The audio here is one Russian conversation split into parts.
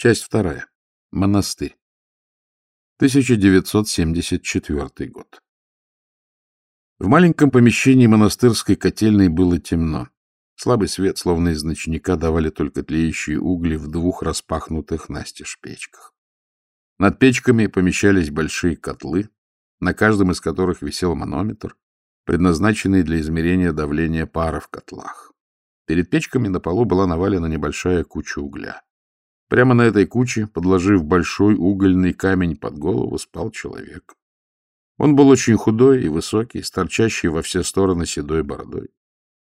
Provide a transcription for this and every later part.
Часть вторая. Монастырь. 1974 год. В маленьком помещении монастырской котельной было темно. Слабый свет, словно из ночника, давали только тлеющие угли в двух распахнутых настежь печках. Над печками помещались большие котлы, на каждом из которых висел манометр, предназначенный для измерения давления пара в котлах. Перед печками на полу была навалена небольшая куча угля. Прямо на этой куче, подложив большой угольный камень под голову, спал человек. Он был очень худой и высокий, с торчащей во все стороны седой бородой.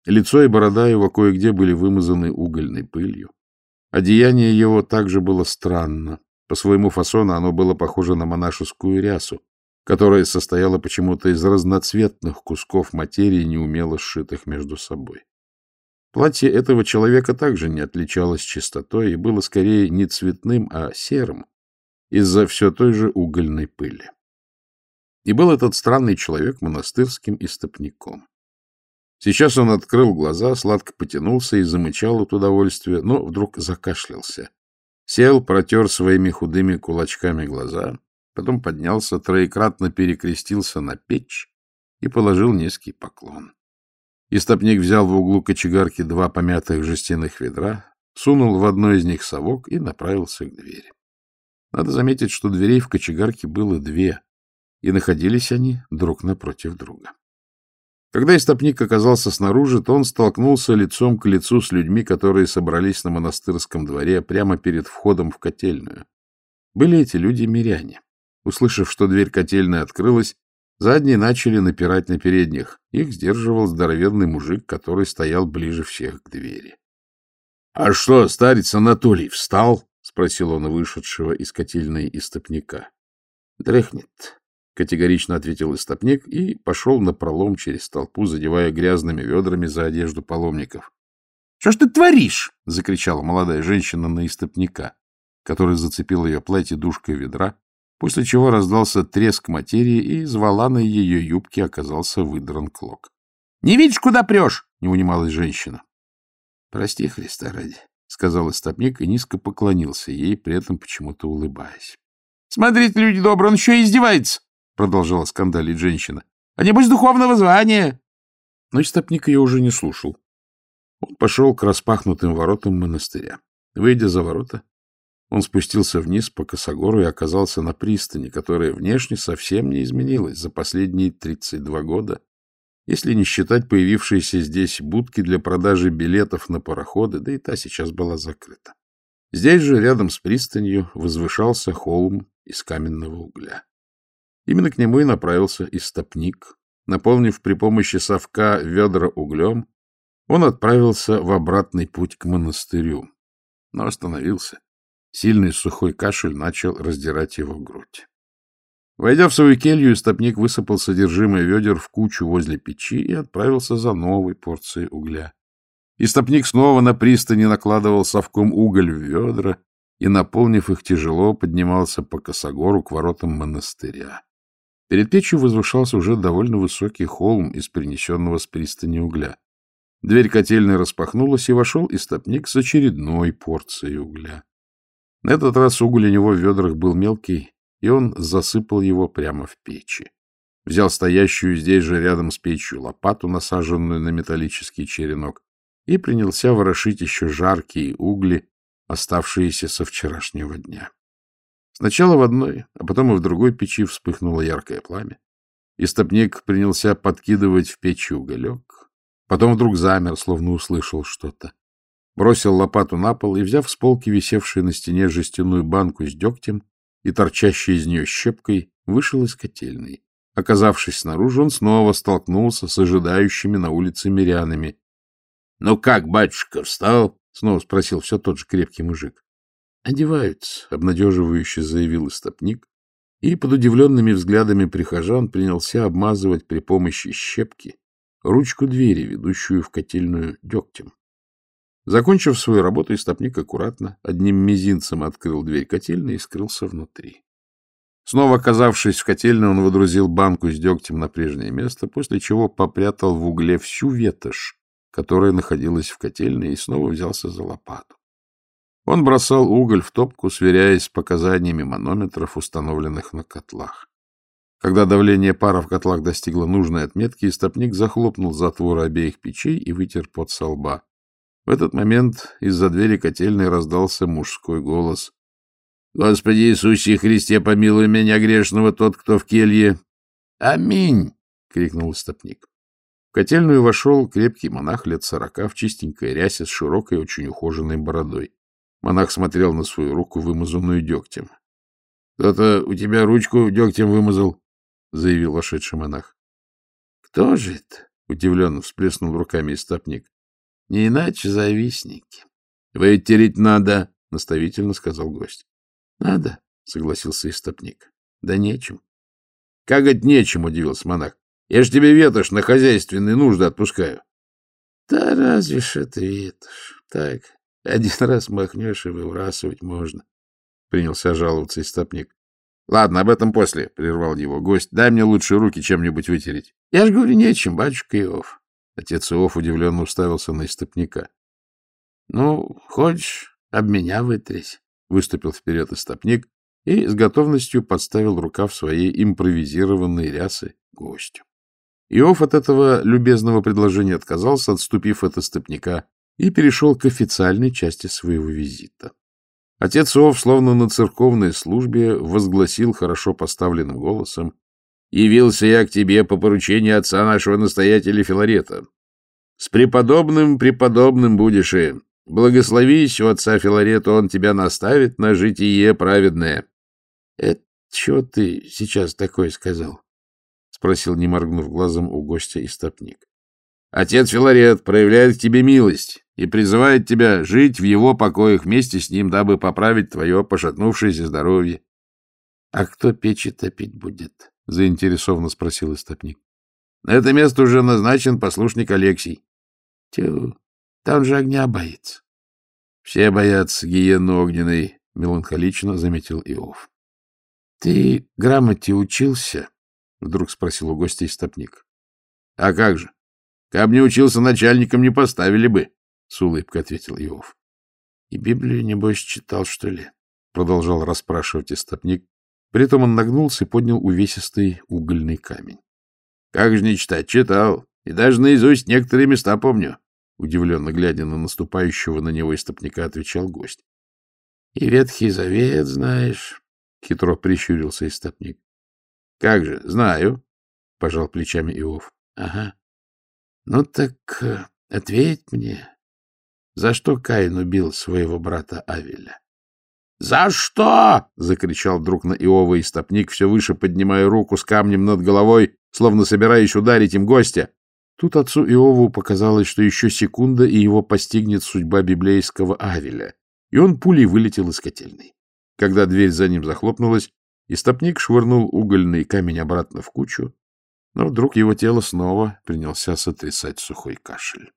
Лицо и борода его кое-где были вымазаны угольной пылью. Одеяние его также было странно. По своему фасону оно было похоже на монашескую рясу, которая состояла почему-то из разноцветных кусков материи, неумело сшитых между собой. Платье этого человека также не отличалось чистотой и было скорее не цветным, а серым, из-за все той же угольной пыли. И был этот странный человек монастырским истопником. Сейчас он открыл глаза, сладко потянулся и замычал от удовольствия, но вдруг закашлялся. Сел, протер своими худыми кулачками глаза, потом поднялся, троекратно перекрестился на печь и положил низкий поклон. Истопник взял в углу кочегарки два помятых жестяных ведра, сунул в одно из них совок и направился к двери. Надо заметить, что дверей в кочегарке было две, и находились они друг напротив друга. Когда истопник оказался снаружи, то он столкнулся лицом к лицу с людьми, которые собрались на монастырском дворе прямо перед входом в котельную. Были эти люди миряне. Услышав, что дверь котельной открылась, Задние начали напирать на передних. Их сдерживал здоровенный мужик, который стоял ближе всех к двери. — А что, старец Анатолий встал? — спросил он вышедшего из котельной истопника. — Дрыхнет, — категорично ответил истопник и пошел на пролом через толпу, задевая грязными ведрами за одежду паломников. — Что ж ты творишь? — закричала молодая женщина на истопника, который зацепил ее платье душкой ведра после чего раздался треск материи, и из на ее юбке оказался выдран клок. — Не видишь, куда прешь? — не унималась женщина. — Прости, Христа ради, — сказал истопник и низко поклонился ей, при этом почему-то улыбаясь. — Смотрите, люди добрые, он еще издевается, — продолжала скандалить женщина. — А небось духовного звания. Но истопник ее уже не слушал. Он пошел к распахнутым воротам монастыря. Выйдя за ворота, он спустился вниз по косогору и оказался на пристани, которая внешне совсем не изменилась за последние 32 года, если не считать появившиеся здесь будки для продажи билетов на пароходы, да и та сейчас была закрыта. Здесь же, рядом с пристанью, возвышался холм из каменного угля. Именно к нему и направился истопник. Наполнив при помощи совка ведра углем, он отправился в обратный путь к монастырю, но остановился Сильный сухой кашель начал раздирать его грудь. Войдя в свою келью, истопник высыпал содержимое ведер в кучу возле печи и отправился за новой порцией угля. Истопник снова на пристани накладывал совком уголь в ведра и, наполнив их тяжело, поднимался по косогору к воротам монастыря. Перед печью возвышался уже довольно высокий холм из принесенного с пристани угля. Дверь котельной распахнулась, и вошел истопник с очередной порцией угля. На этот раз уголь у него в ведрах был мелкий, и он засыпал его прямо в печи. Взял стоящую здесь же рядом с печью лопату, насаженную на металлический черенок, и принялся ворошить еще жаркие угли, оставшиеся со вчерашнего дня. Сначала в одной, а потом и в другой печи вспыхнуло яркое пламя. Истопник принялся подкидывать в печь уголек. Потом вдруг замер, словно услышал что-то бросил лопату на пол и, взяв с полки висевшую на стене жестяную банку с дегтем и торчащей из нее щепкой, вышел из котельной. Оказавшись снаружи, он снова столкнулся с ожидающими на улице мирянами. — Ну как, батюшка, встал? — снова спросил все тот же крепкий мужик. — Одеваются, — обнадеживающе заявил истопник, и под удивленными взглядами прихожан принялся обмазывать при помощи щепки ручку двери, ведущую в котельную дегтем. Закончив свою работу, истопник аккуратно одним мизинцем открыл дверь котельной и скрылся внутри. Снова оказавшись в котельной, он водрузил банку с дегтем на прежнее место, после чего попрятал в угле всю ветошь, которая находилась в котельной, и снова взялся за лопату. Он бросал уголь в топку, сверяясь с показаниями манометров, установленных на котлах. Когда давление пара в котлах достигло нужной отметки, истопник захлопнул затворы обеих печей и вытер пот со лба. В этот момент из-за двери котельной раздался мужской голос. — Господи Иисусе Христе, помилуй меня, грешного, тот, кто в келье. — Аминь! — крикнул истопник. В котельную вошел крепкий монах лет сорока в чистенькой рясе с широкой, очень ухоженной бородой. Монах смотрел на свою руку, вымазанную дегтем. — Кто-то у тебя ручку дегтем вымазал, — заявил вошедший монах. — Кто же это? — удивленно всплеснул руками истопник. — Не иначе завистники. — Вытереть надо, — наставительно сказал гость. — Надо, — согласился истопник. — Да нечем. — Как это нечем, — удивился монах. — Я ж тебе ветошь на хозяйственные нужды отпускаю. — Да разве ж это ветошь? Так, один раз махнешь и выбрасывать можно. Принялся жаловаться истопник. — Ладно, об этом после, — прервал его гость. — Дай мне лучше руки чем-нибудь вытереть. — Я ж говорю, нечем, батюшка Иов. Отец Иов удивленно уставился на истопника. — Ну, хочешь, об меня вытрись? — выступил вперед истопник и с готовностью подставил рукав своей импровизированной рясы гостю. Иов от этого любезного предложения отказался, отступив от истопника, и перешел к официальной части своего визита. Отец Иов, словно на церковной службе, возгласил хорошо поставленным голосом «Явился я к тебе по поручению отца нашего настоятеля Филарета. С преподобным преподобным будешь и благословись у отца Филарета, он тебя наставит на житие праведное». — Это что ты сейчас такое сказал? — спросил, не моргнув глазом у гостя истопник. — Отец Филарет проявляет к тебе милость и призывает тебя жить в его покоях вместе с ним, дабы поправить твое пошатнувшееся здоровье. — А кто печи топить будет? — заинтересованно спросил истопник. — На это место уже назначен послушник Алексий. — Тю, там же огня боится. — Все боятся гиены огненной, — меланхолично заметил Иов. — Ты грамоте учился? — вдруг спросил у гостя истопник. — А как же? Каб не учился, начальником не поставили бы, — с улыбкой ответил Иов. — И Библию, небось, читал, что ли? — продолжал расспрашивать истопник. Притом он нагнулся и поднял увесистый угольный камень. — Как же не читать? Читал. И даже наизусть некоторые места помню. Удивленно глядя на наступающего на него истопника, отвечал гость. — И Ветхий Завет знаешь, — хитро прищурился истопник. — Как же, знаю, — пожал плечами Иов. — Ага. — Ну так э, ответь мне, за что Каин убил своего брата Авеля? — За что? — закричал вдруг на Иова истопник, все выше поднимая руку с камнем над головой, словно собираясь ударить им гостя. Тут отцу Иову показалось, что еще секунда, и его постигнет судьба библейского Авеля, и он пулей вылетел из котельной. Когда дверь за ним захлопнулась, истопник швырнул угольный камень обратно в кучу, но вдруг его тело снова принялся сотрясать сухой кашель.